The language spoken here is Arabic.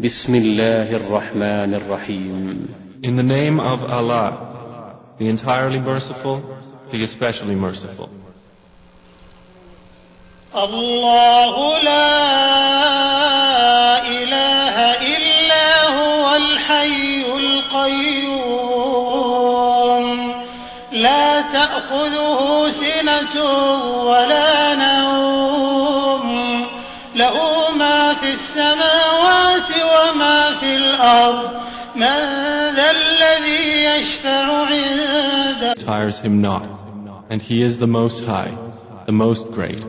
بسم الله الرحمن الرحيم In the name of Allah, the entirely merciful, the especially merciful. الله لا إله إلا هو الحي القيوم لا تأخذه سنة ولا له ما في السماوات وما في الأرض من ذا الذي يشفع عنده Tires him not, and he is the Most High, the Most Great.